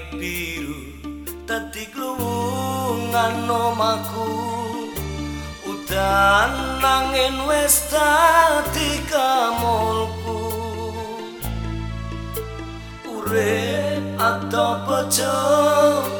langit biru tadi kluwungan nomaku udan nangin wes tadi kamolku ure atau pecah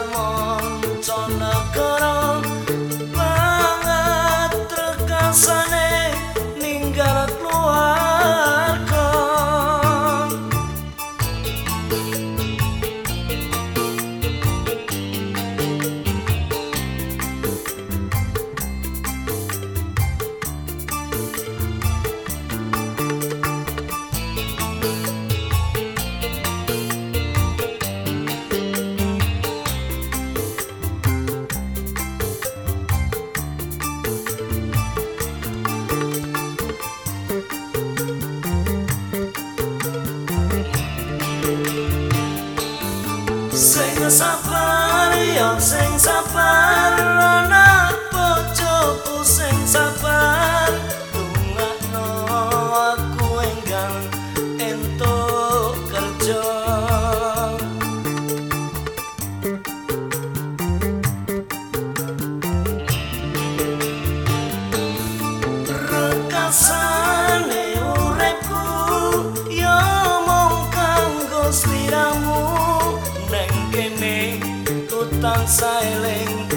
ku tansah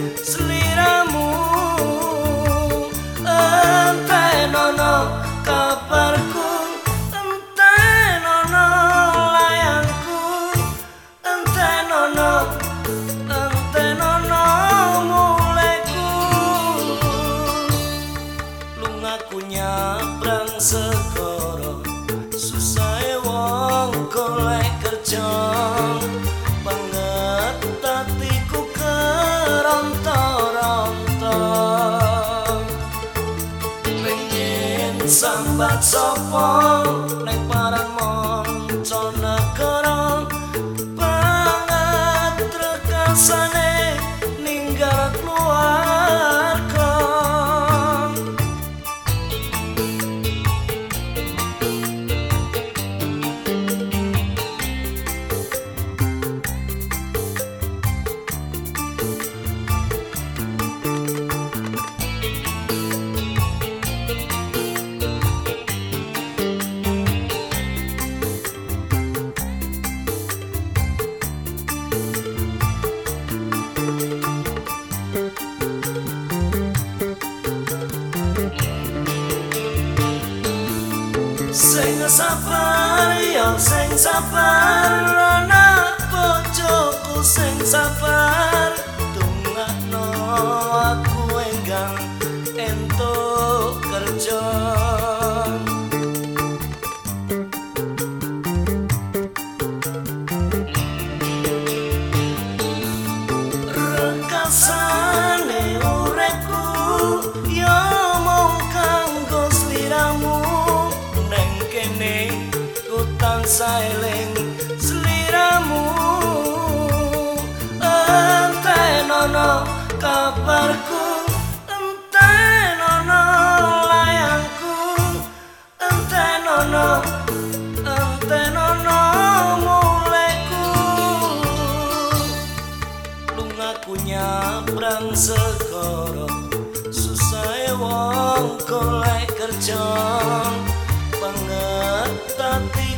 sambat sopo nek paran Sing sabar yo sing sabar ana bojoku sing sabar tansah eling sliramu entenono kabarku entenono layangku. Entenono entenono muleku lungaku nyabrang segoro susah wong golek kerja. Tatiku